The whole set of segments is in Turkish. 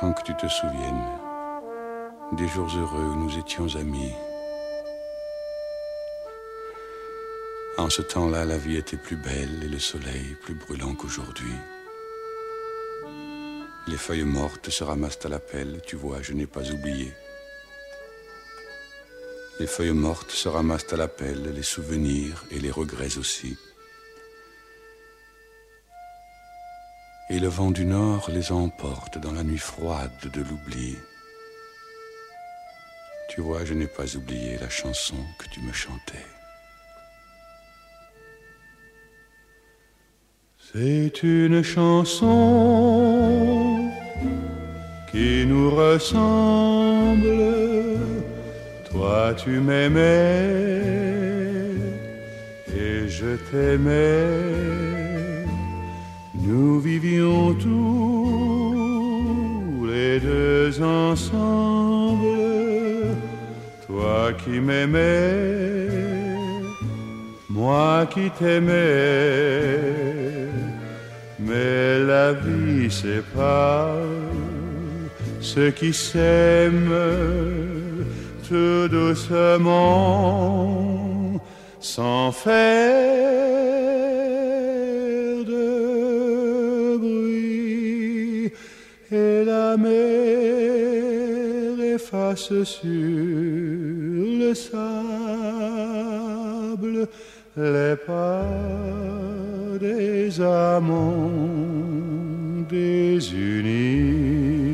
tant que tu te souviennes des jours heureux où nous étions amis. En ce temps-là, la vie était plus belle et le soleil plus brûlant qu'aujourd'hui. Les feuilles mortes se ramassent à la pelle, tu vois, je n'ai pas oublié. Les feuilles mortes se ramassent à la pelle, les souvenirs et les regrets aussi. Et le vent du nord les emporte dans la nuit froide de l'oubli. Tu vois, je n'ai pas oublié la chanson que tu me chantais. C'est une chanson qui nous ressemble. Toi, tu m'aimais et je t'aimais. Nous vivions tous les deux ensemble, toi qui m'aimais, moi qui t'aimais, mais la vie sépare ceux qui s'aiment tout doucement. Sans faire la mer efface sur le sable les pas des amants désunis.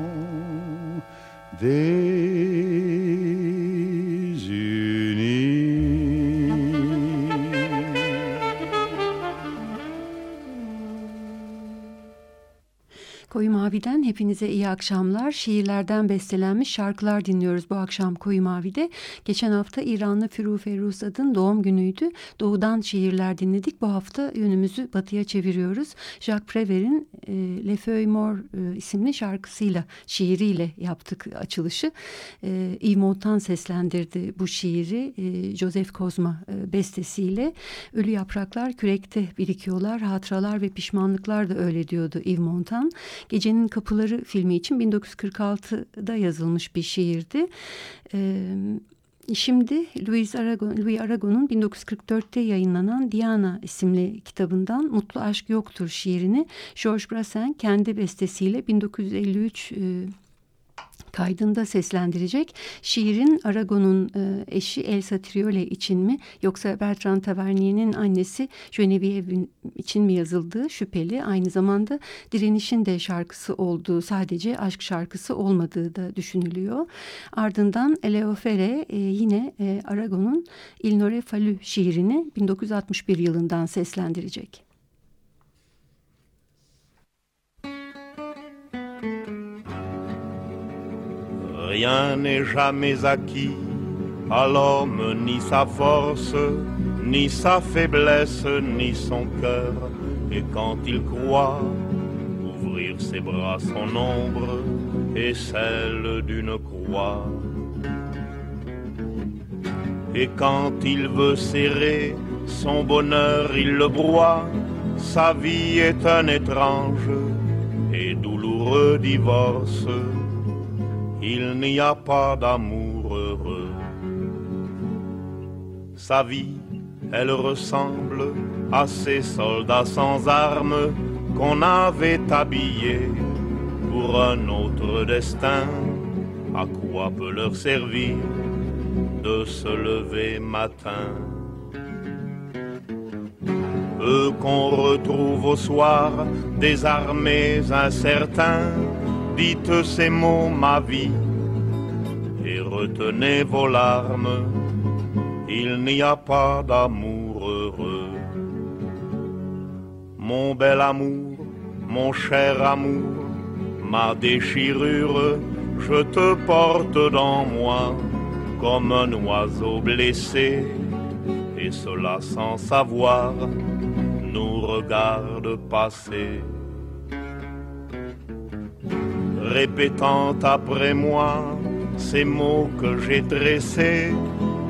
day. Mavi'den hepinize iyi akşamlar. Şiirlerden bestelenmiş şarkılar dinliyoruz bu akşam Koyu Mavi'de. Geçen hafta İranlı Firu Ferrusad'ın doğum günüydü. Doğudan şiirler dinledik. Bu hafta yönümüzü batıya çeviriyoruz. Jacques Prévert'in e, Le Feuille Mort e, isimli şarkısıyla, şiiriyle yaptık açılışı. E, Yves seslendirdi bu şiiri. E, Joseph Kozma e, bestesiyle. Ölü yapraklar kürekte birikiyorlar. Hatıralar ve pişmanlıklar da öyle diyordu Yves Montand. Gecenin Kapıları filmi için 1946'da yazılmış bir şiirdi. Ee, Şimdi Louis Aragon, Louis Aragon'un 1944'te yayınlanan Diana isimli kitabından Mutlu Aşk Yoktur şiirini Georges Brassens kendi bestesiyle 1953 e, kaydında seslendirecek. Şiirin Aragon'un e, eşi Elsa Triole için mi yoksa Bertrand Tavernier'in annesi Genevieve için mi yazıldığı şüpheli. Aynı zamanda direnişin de şarkısı olduğu sadece aşk şarkısı olmadığı da düşünülüyor. Ardından Eleofere e, yine e, Aragon'un Il Nore Fallu şiirini 1961 yılından seslendirecek. Rien n'est jamais acquis à l'homme ni sa force, ni sa faiblesse, ni son cœur. Et quand il croit ouvrir ses bras, son ombre et celle d'une croix. Et quand il veut serrer son bonheur, il le broie. Sa vie est un étrange et douloureux divorce. Il n'y a pas d'amour heureux. Sa vie, elle ressemble à ces soldats sans armes qu'on avait habillés pour un autre destin. À quoi peut leur servir de se lever matin? Eux qu'on retrouve au soir, désarmés, incertains, dites ces mots, ma vie, et retenez vos larmes, il n'y a pas d'amour heureux. Mon bel amour, mon cher amour, ma déchirure, je te porte dans moi comme un oiseau blessé, et cela sans savoir nous regarde passer. Répétant après moi ces mots que j'ai dressés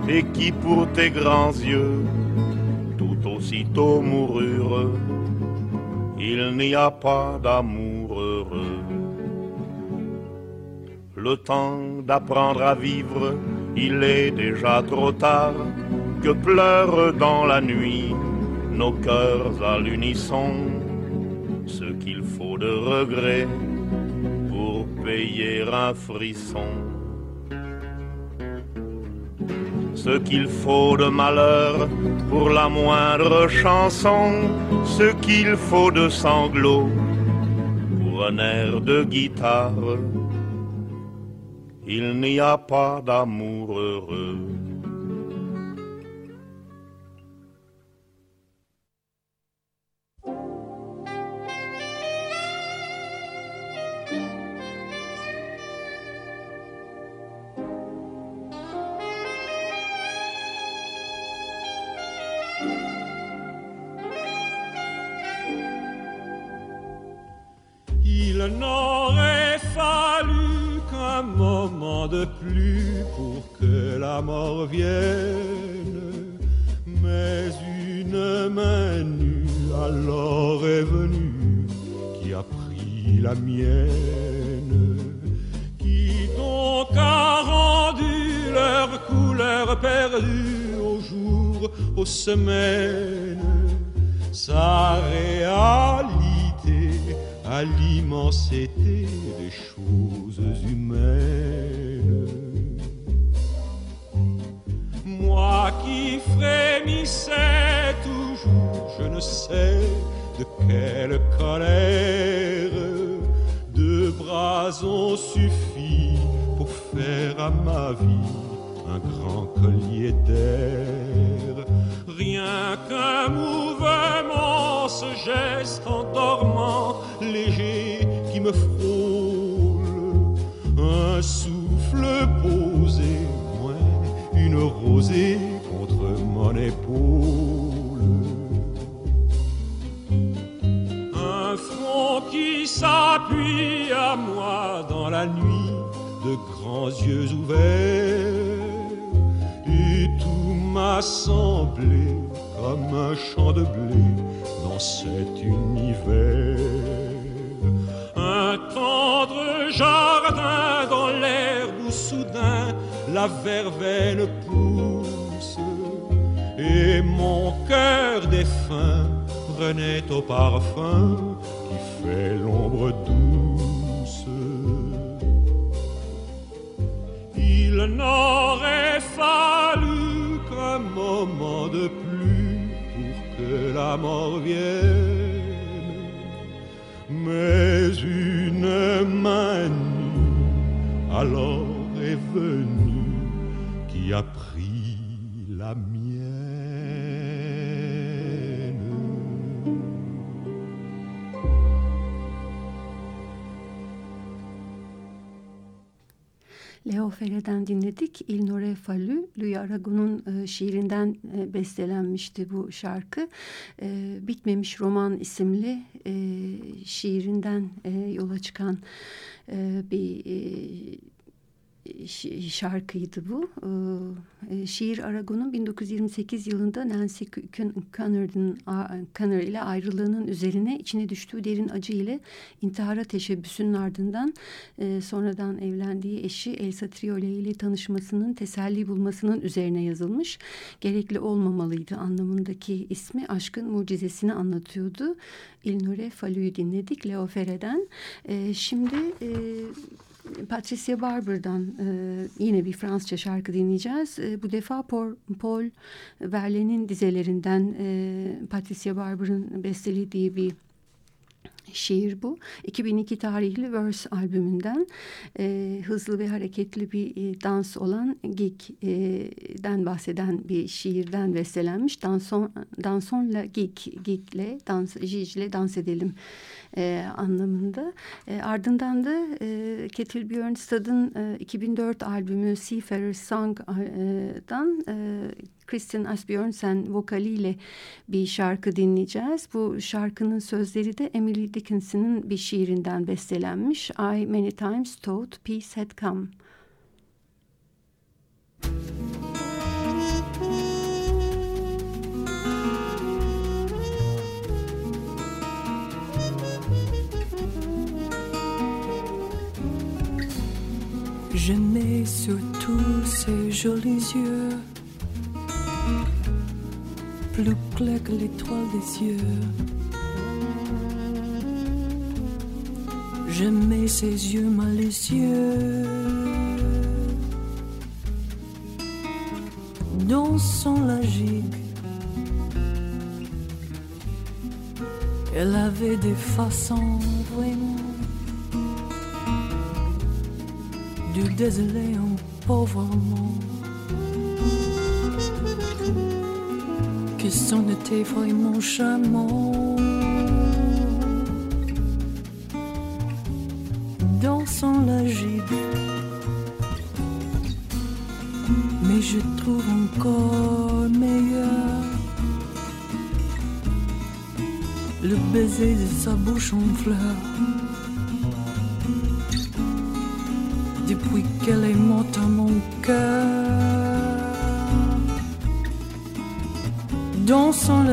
et qui pour tes grands yeux tout aussitôt moururent, il n'y a pas d'amour heureux. Le temps d'apprendre à vivre il est déjà trop tard. Que pleurent dans la nuit nos cœurs à l'unisson. Ce qu'il faut de regret payer un frisson. Ce qu'il faut de malheur pour la moindre chanson, ce qu'il faut de sanglots pour un air de guitare il n'y a pas d'amour heureux. L'immensité des choses humaines. Moi qui frémissais toujours, je ne sais de quelle colère, deux bras ont suffi pour faire à ma vie un grand Un front qui s'appuie à moi dans la nuit, de grands yeux ouverts. Et tout m'a semblé comme un champ de blé dans cet univers. Un tendre jardin dans l'herbe où soudain la verveine pousse et mon cœur défunt prenait au parfum qui fait l'ombre douce. Il n'aurait fallu qu'un moment de plus pour que la mort vienne, mais une main nue alors est venue qui a Leo dinledik. Il Nore Fallu, Louis Aragon'un e, şiirinden e, bestelenmişti bu şarkı. E, Bitmemiş Roman isimli e, şiirinden e, yola çıkan e, bir e, şarkıydı bu. Ee, şiir Aragon'un 1928 yılında Nancy Connor'ın Connor ile ayrılığının üzerine içine düştüğü derin acı ile intihara teşebbüsünün ardından e, sonradan evlendiği eşi Elsa Triole ile tanışmasının teselli bulmasının üzerine yazılmış. Gerekli olmamalıydı anlamındaki ismi aşkın mucizesini anlatıyordu. Il Nure Falu'yu dinledik Leo Ferre'den. Ee, şimdi e, Patricia Barber'dan e, yine bir Fransızca şarkı dinleyeceğiz. E, bu defa Paul, Paul Verlaine'in dizelerinden e, Patricia Barber'ın bestelediği bir şiir bu. 2002 tarihli Verse albümünden e, hızlı ve hareketli bir e, dans olan Geek'den e, bahseden bir şiirden bestelenmiş. Danson, dansonla Geek, Geek'le, dans, Jij'le dans edelim e, anlamında. E, ardından da e, Ketil Björnstad'ın e, 2004 albümü Seafarer's Song'dan e, Christian Asbjörnsen vokaliyle bir şarkı dinleyeceğiz. Bu şarkının sözleri de Emily Dickinson'ın bir şiirinden bestelenmiş. I many times thought peace had come. Je n'ai sur tous ces jolis yeux plus clair que l'étoile des cieux. J'aimais ses yeux malicieux dans son logique. Elle avait des façons vraiment du désolé en pauvre monde. Que son était vraiment charmant. Dans son logique, mais je trouve encore meilleur le baiser de sa bouche en fleurs. Depuis qu'elle est morte à mon cœur. Dans son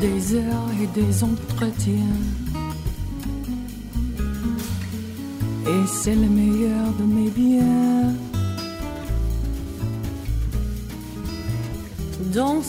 des heures et des entretiens. Et c'est le meilleur de mes biens. Dans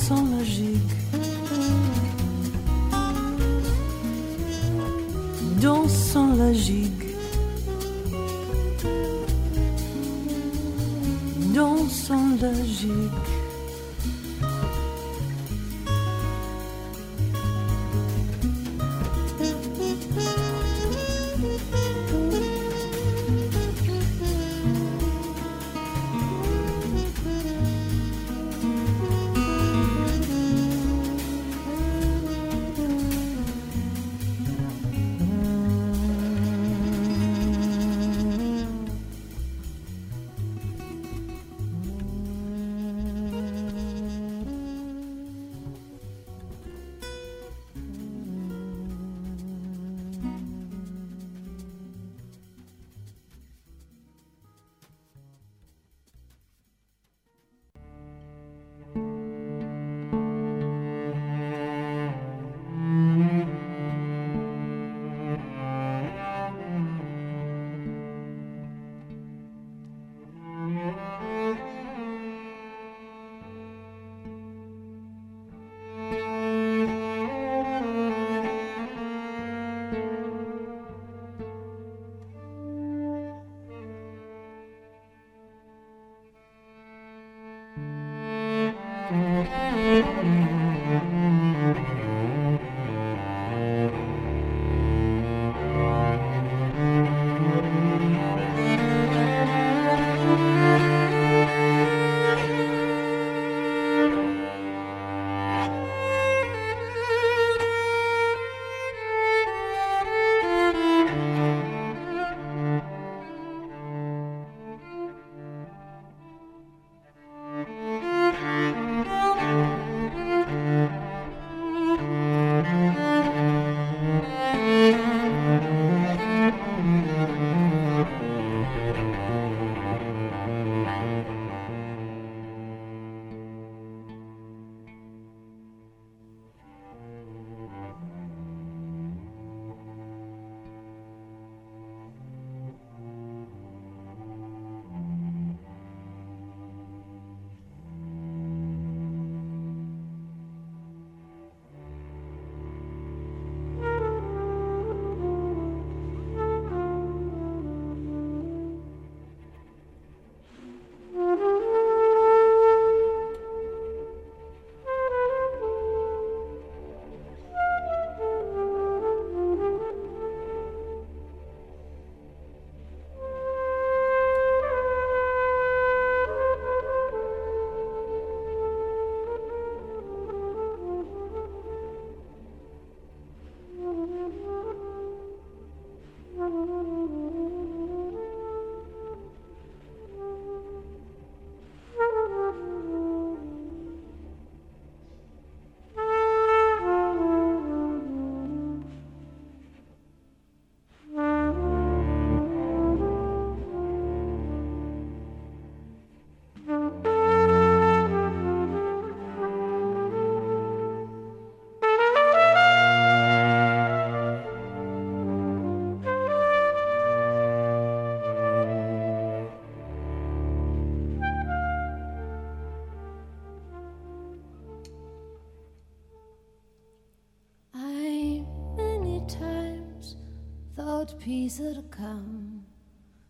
peace had come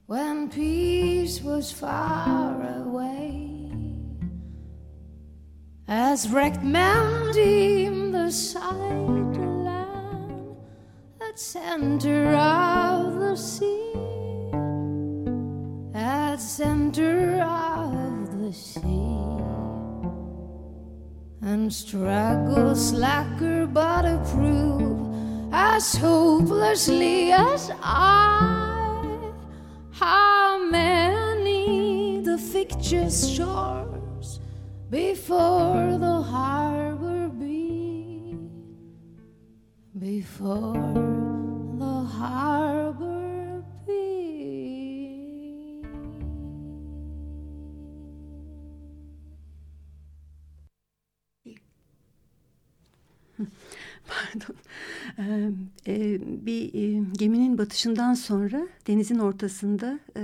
when peace was far away. As wrecked men deem the sight land at center of the sea, at center of the sea, and struggle slacker but approve as hopelessly as I. How many the fictitious shores before the harbor be? Before the harbor be. Pardon. Ee, bir e, geminin batışından sonra denizin ortasında e,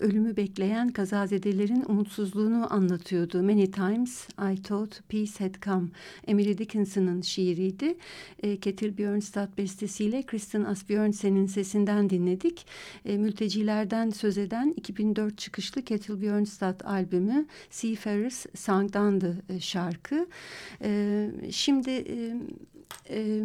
ölümü bekleyen kazazedelerin umutsuzluğunu anlatıyordu. Many times I thought peace had come. Emily Dickinson'ın şiiriydi. E, Ketil Björnstad bestesiyle Kristen Asbjörnsen'in sesinden dinledik. E, mültecilerden söz eden 2004 çıkışlı Ketil Björnstad albümü Seafarers Song'dandı e, şarkı. E, şimdi... E, e,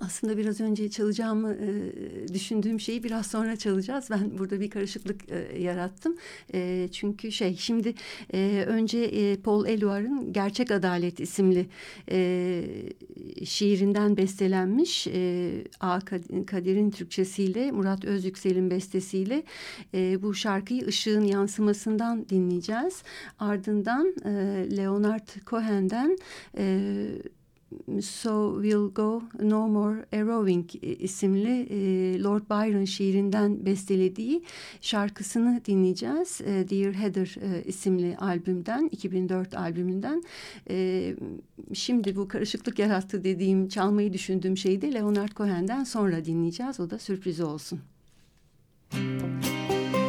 aslında biraz önce çalacağımı e, düşündüğüm şeyi biraz sonra çalacağız. Ben burada bir karışıklık e, yarattım. E, çünkü şey şimdi e, önce e, Paul Eluard'ın Gerçek Adalet isimli e, şiirinden bestelenmiş e, A. Kadir'in Türkçesiyle Murat Özyüksel'in bestesiyle e, bu şarkıyı ışığın yansımasından dinleyeceğiz. Ardından e, Leonard Cohen'den e, So We'll Go No More A isimli e, Lord Byron şiirinden bestelediği şarkısını dinleyeceğiz. E, Dear Heather e, isimli albümden, 2004 albümünden. Şimdi bu karışıklık yarattı dediğim, çalmayı düşündüğüm şeyi de Leonard Cohen'den sonra dinleyeceğiz. O da sürpriz olsun. Müzik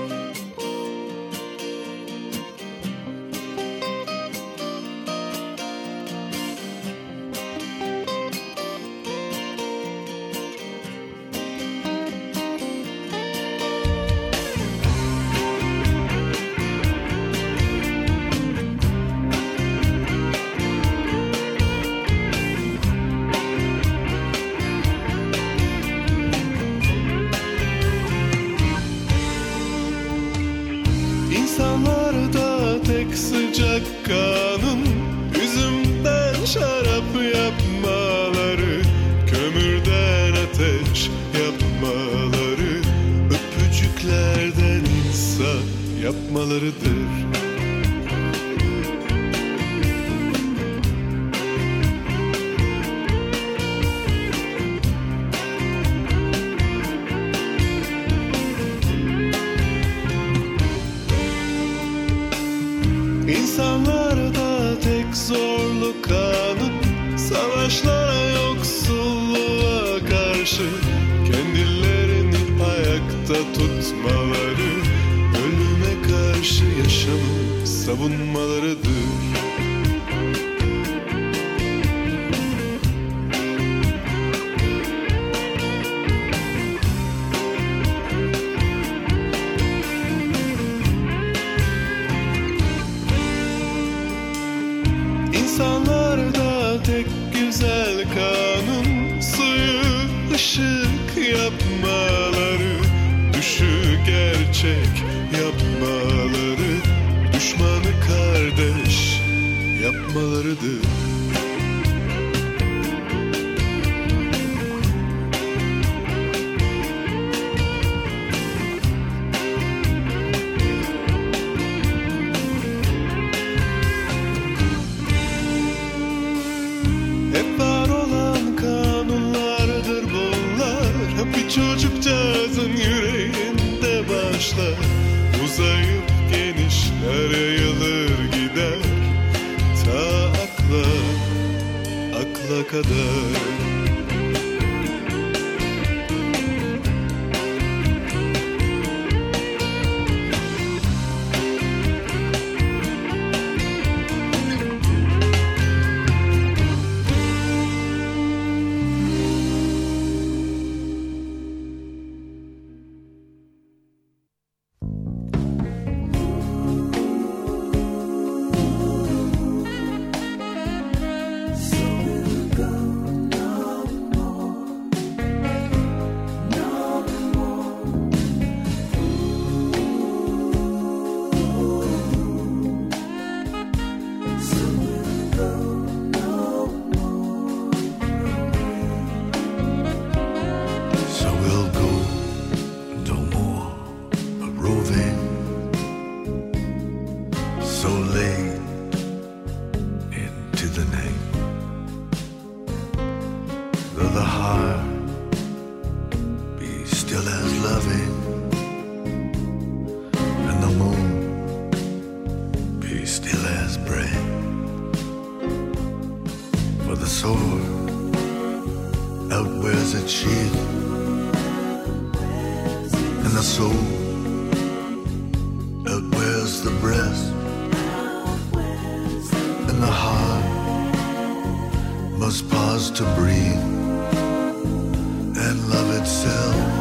outwears to breathe and love itself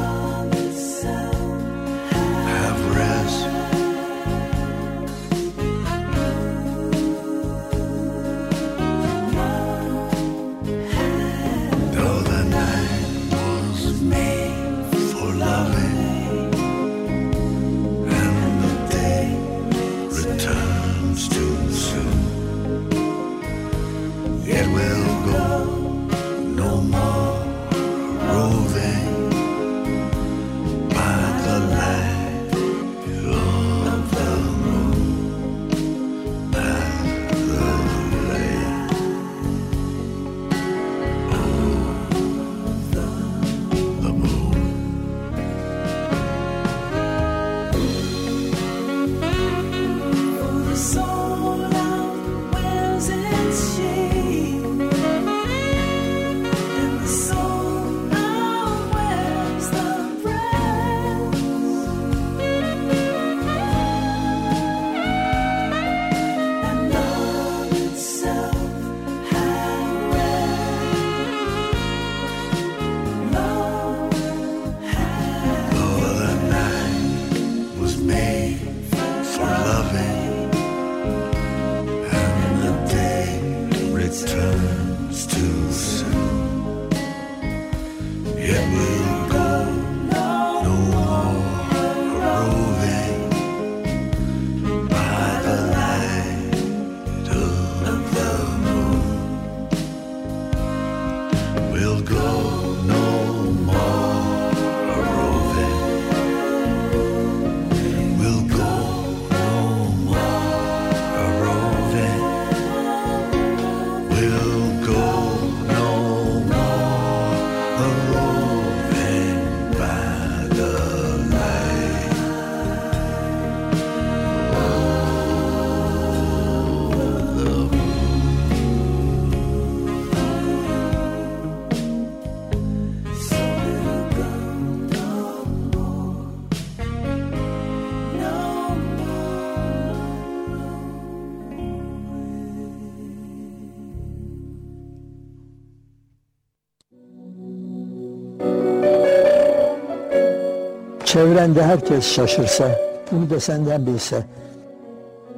Çevrende herkes şaşırsa, bunu da senden bilse,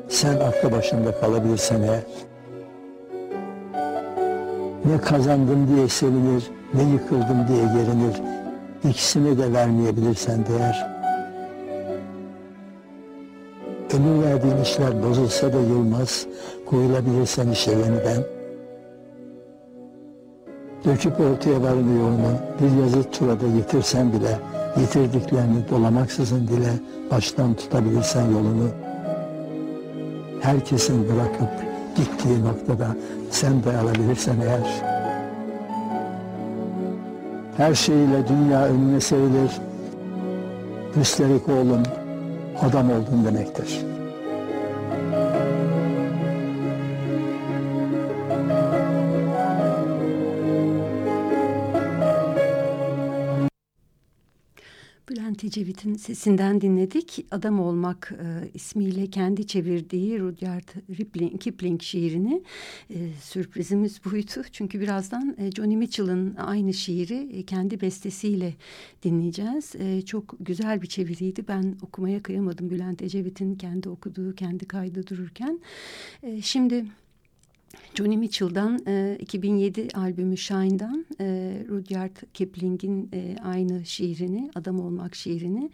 sen aklı başında kalabilirsen eğer. Ne kazandım diye sevinir, ne yıkıldım diye gerinir. İkisini de vermeyebilirsen değer. Ömür verdiğin işler bozulsa da yılmaz, koyulabilirsen işe yeniden. Döküp ortaya varını yoğunu bir yazı turada yitirsen bile yitirdiklerini dolamaksızın dile baştan tutabilirsen yolunu. Herkesin bırakıp gittiği noktada sen de alabilirsen eğer. Her şeyiyle dünya önüne serilir. Üstelik oğlum adam oldun demektir. Ecevit'in sesinden dinledik. Adam Olmak e, ismiyle kendi çevirdiği Rudyard Kipling, Kipling şiirini. E, sürprizimiz buydu. Çünkü birazdan e, Johnny Mitchell'ın aynı şiiri e, kendi bestesiyle dinleyeceğiz. E, çok güzel bir çeviriydi. Ben okumaya kıyamadım Bülent Ecevit'in kendi okuduğu, kendi kaydı dururken. E, şimdi... Johnny Mitchell'dan e, 2007 albümü Shine'dan e, Rudyard Kipling'in e, aynı şiirini, Adam Olmak şiirini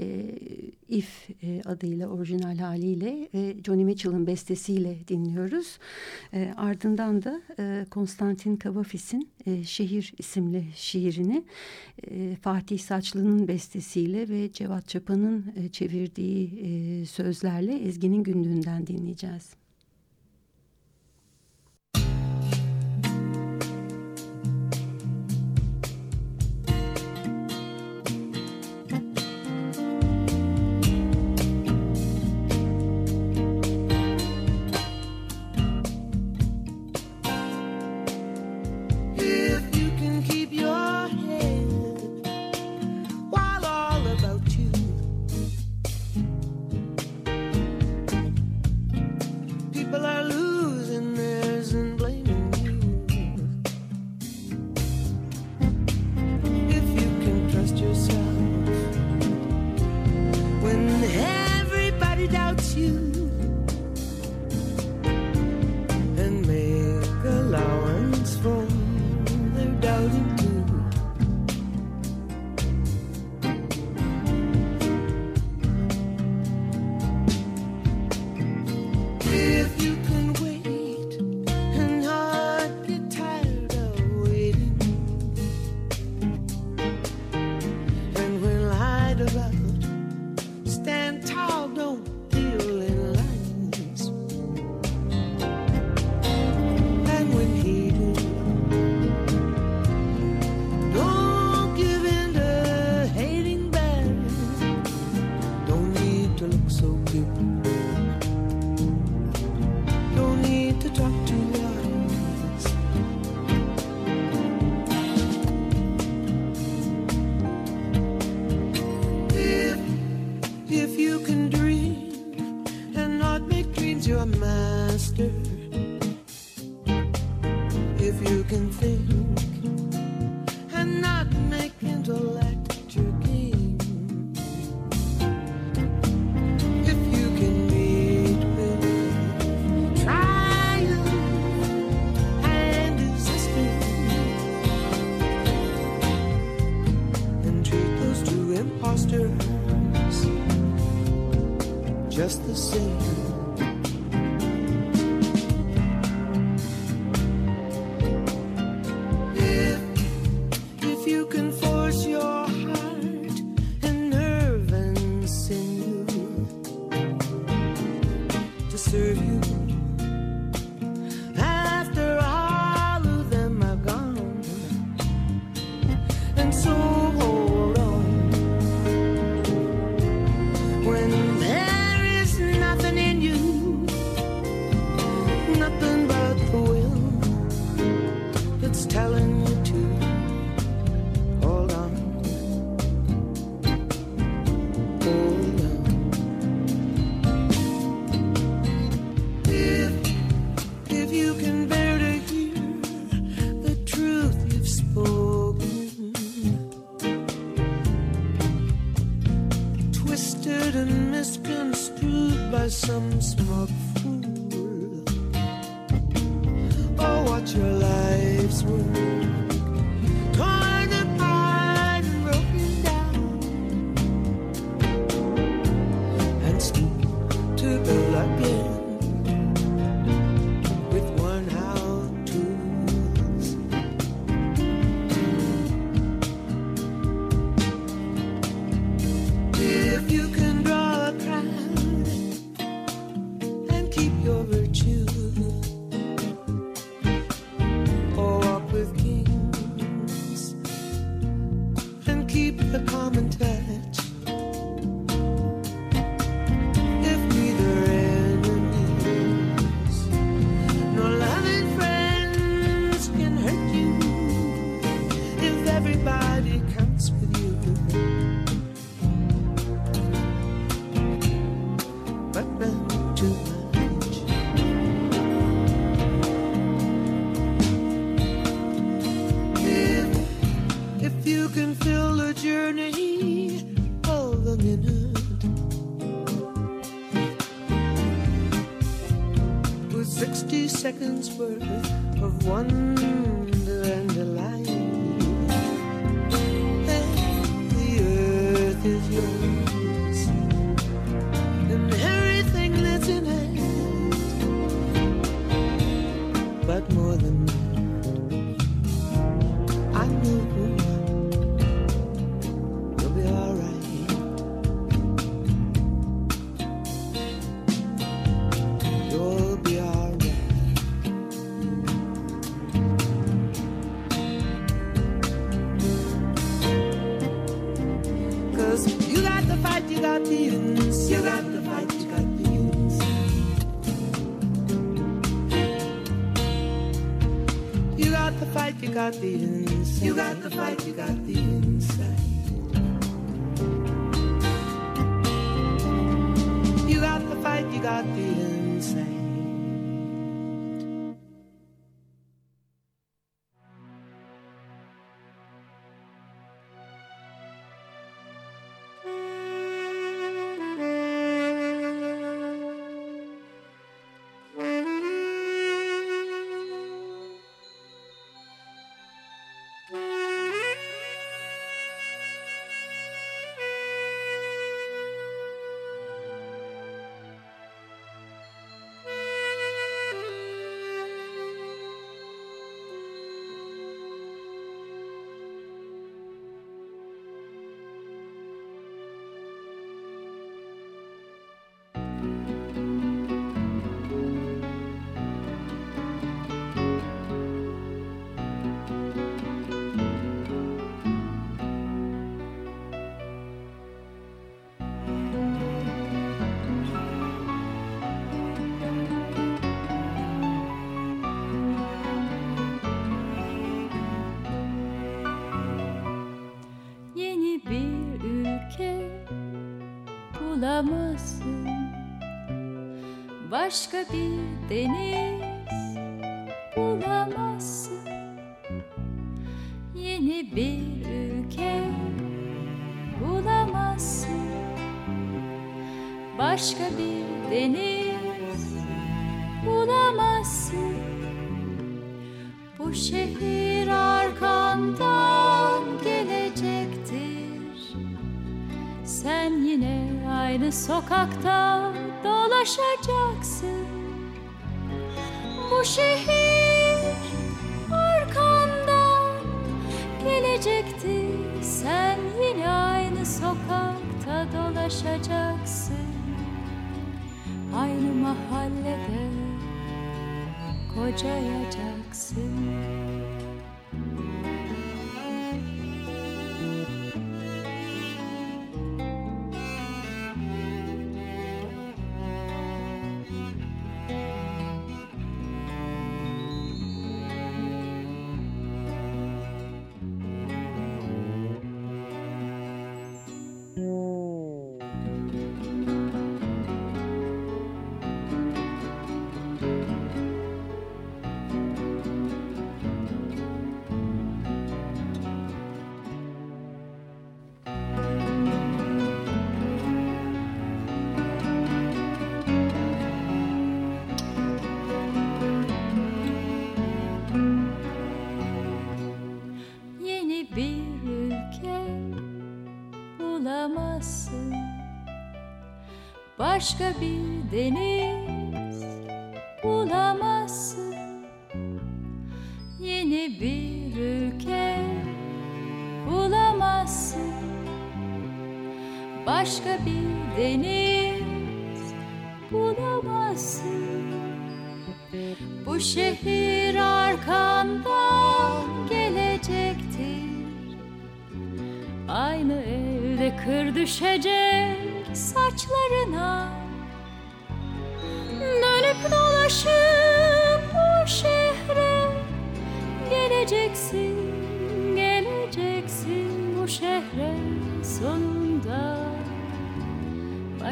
e, If e, adıyla orijinal haliyle e, Johnny Mitchell'ın bestesiyle dinliyoruz. E, ardından da e, Konstantin Kavafis'in e, Şehir isimli şiirini e, Fatih Saçlı'nın bestesiyle ve Cevat Çapa'nın e, çevirdiği e, sözlerle Ezgi'nin günlüğünden dinleyeceğiz. Seconds worth of wonder Başka bir deniz bulamazsın. Yeni bir ülke bulamazsın. Başka bir deniz bulamazsın. Bu şehir arkandan gelecektir. Sen yine aynı sokakta dolaşacaksın Bu şehir arkandan gelecektir Sen yine aynı sokakta dolaşacaksın. Aynı mahallede kocayacaksın Başka bir deniz bulamazsın. Yeni bir ülke bulamazsın. Başka bir deniz bulamazsın. Bu şehir arkandan gelecektir. Aynı evde kır düşecek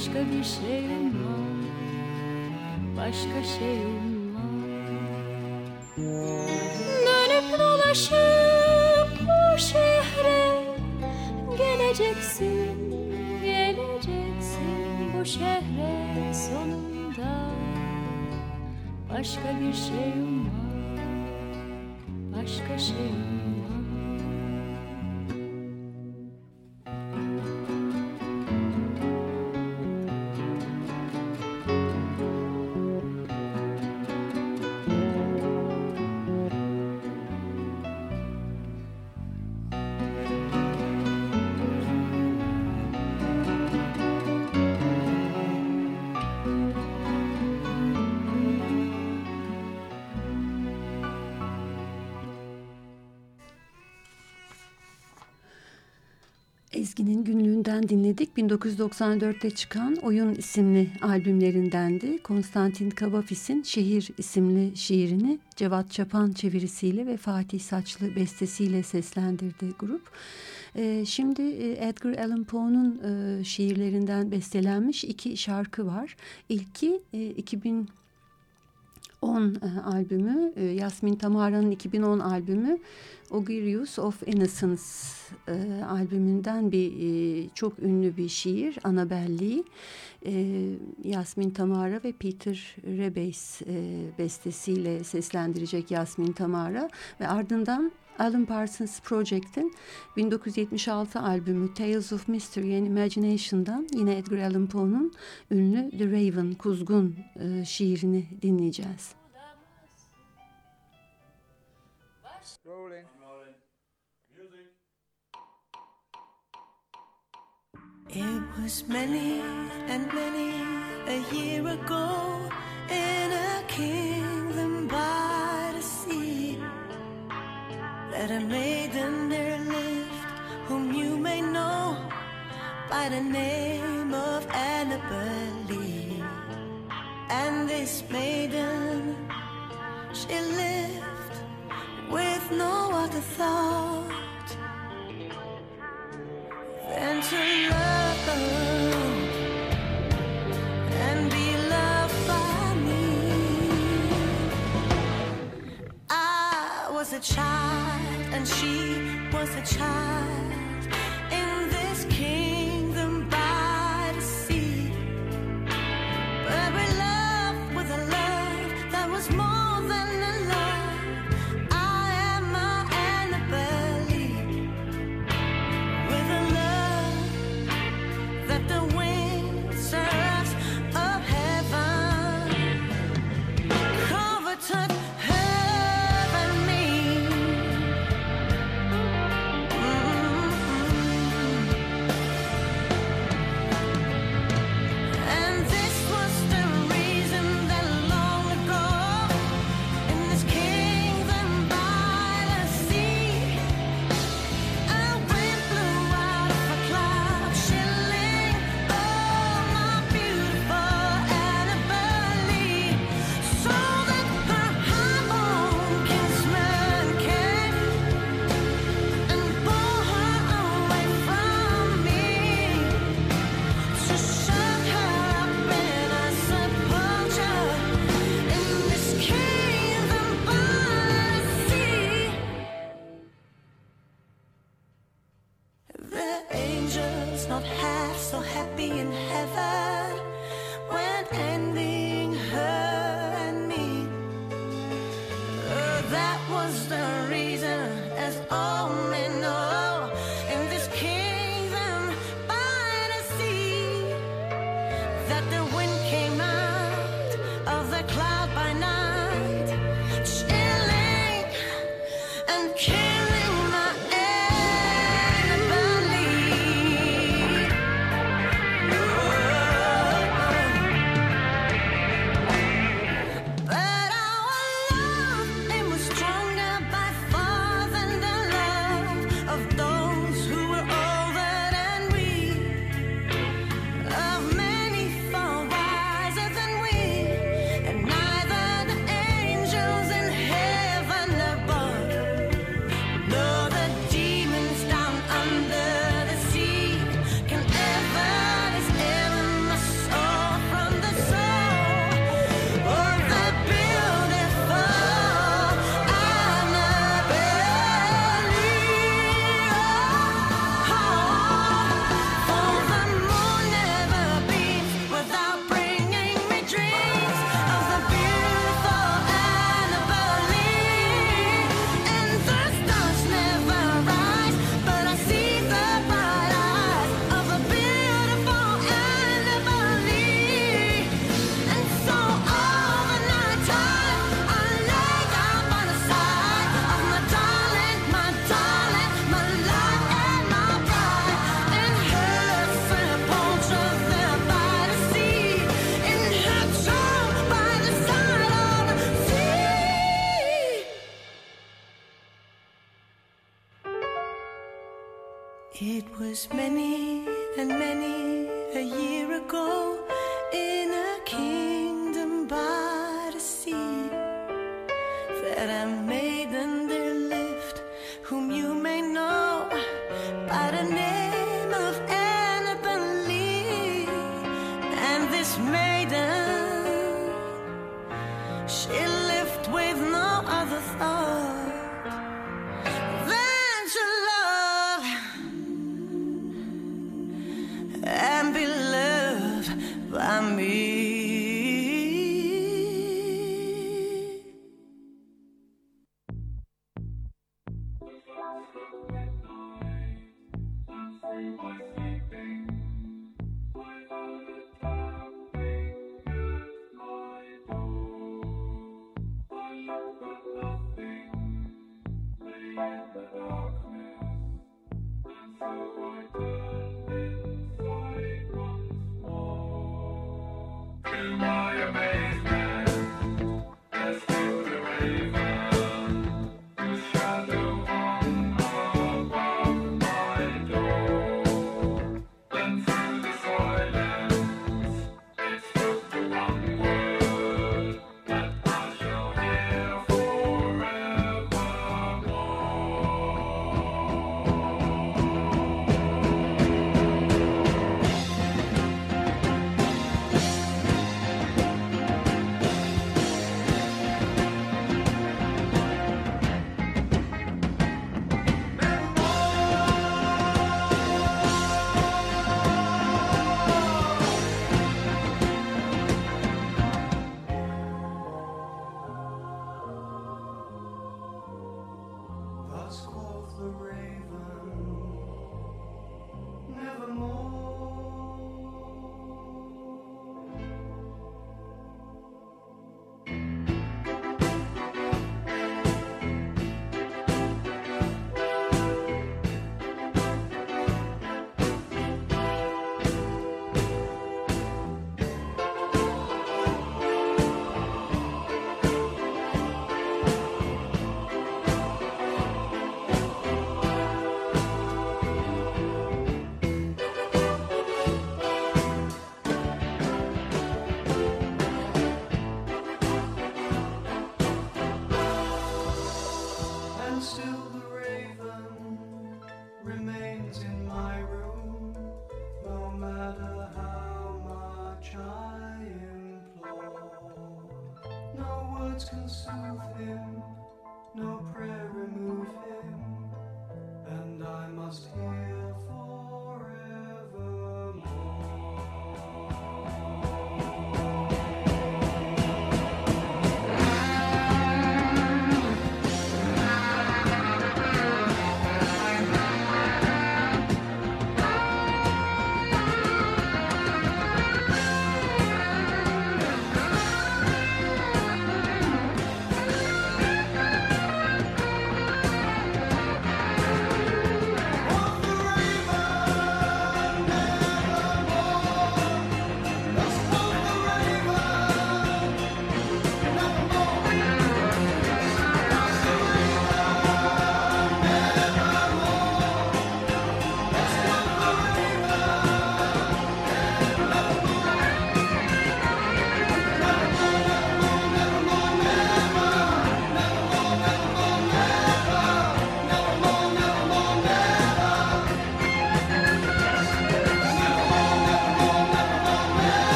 Başka bir şeyim var, başka şeyim var. Dönüp dolaşıp bu şehre Geleceksin, geleceksin bu şehre sonunda. Başka bir şeyim Ezgi'nin günlüğünden dinledik. 1994'te çıkan Oyun isimli albümlerindendi. Konstantin Kavafis'in Şehir isimli şiirini Cevat Çapan çevirisiyle ve Fatih Saçlı bestesiyle seslendirdi grup. Ee, şimdi e, Edgar Allan Poe'nun e, şiirlerinden bestelenmiş iki şarkı var. İlki e, 2000 10 e, albümü, e, Yasmin Tamara'nın 2010 albümü Ogirius of Innocence e, albümünden bir e, çok ünlü bir şiir, Anabelli. E, Yasmin Tamara ve Peter Rebeis e, bestesiyle seslendirecek Yasmin Tamara ve ardından Alan Parsons Project'in 1976 albümü Tales of Mystery and Imagination'dan yine Edgar Allan Poe'nun ünlü The Raven, Kuzgun e, şiirini dinleyeceğiz. Rolling. It was many and many a year ago in a kingdom that a maiden there lived whom you may know by the name of Annabelle. And this maiden, she lived with no other thought than to love was a child, and she was a child in this kingdom. It was many and many a year ago.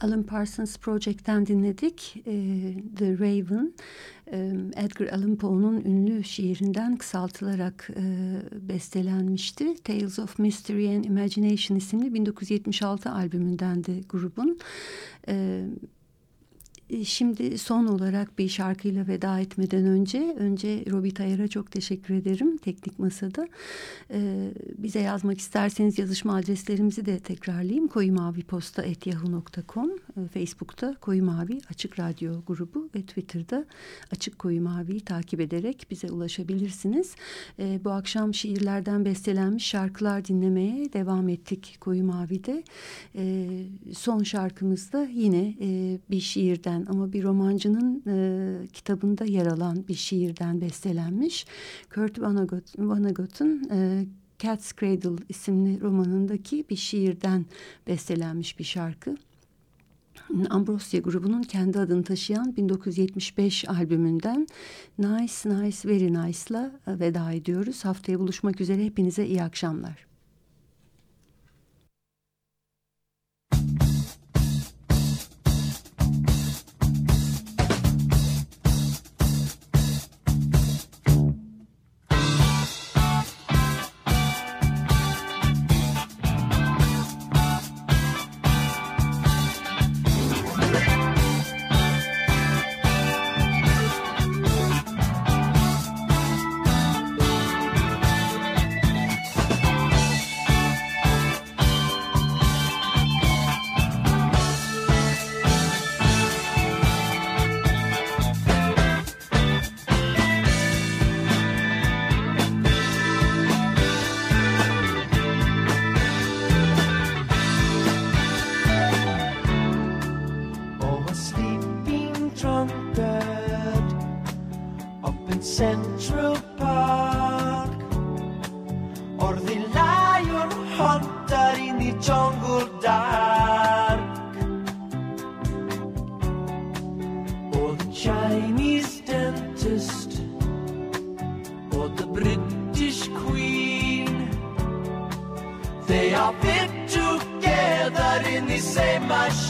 Alan Parsons Project'ten dinledik. E, The Raven, e, Edgar Allan Poe'nun ünlü şiirinden kısaltılarak e, bestelenmişti. Tales of Mystery and Imagination isimli 1976 albümündendi grubun. E, Şimdi son olarak bir şarkıyla veda etmeden önce önce Robi Tayar'a çok teşekkür ederim Teknik Masa'da. Ee, bize yazmak isterseniz yazışma adreslerimizi de tekrarlayayım. koyumaviposta.yahoo.com ee, Facebook'ta Koyu Mavi Açık Radyo grubu ve Twitter'da Açık Koyu Mavi'yi takip ederek bize ulaşabilirsiniz. Ee, bu akşam şiirlerden bestelenmiş şarkılar dinlemeye devam ettik Koyu Mavi'de. Ee, son şarkımızda yine e, bir şiirden ama bir romancının e, kitabında yer alan bir şiirden bestelenmiş. Kurt Vonnegut, Vonnegut'un e, Cat's Cradle isimli romanındaki bir şiirden bestelenmiş bir şarkı. Ambrosia grubunun kendi adını taşıyan 1975 albümünden Nice Nice Very Nice'la veda ediyoruz. Haftaya buluşmak üzere hepinize iyi akşamlar. say my shit.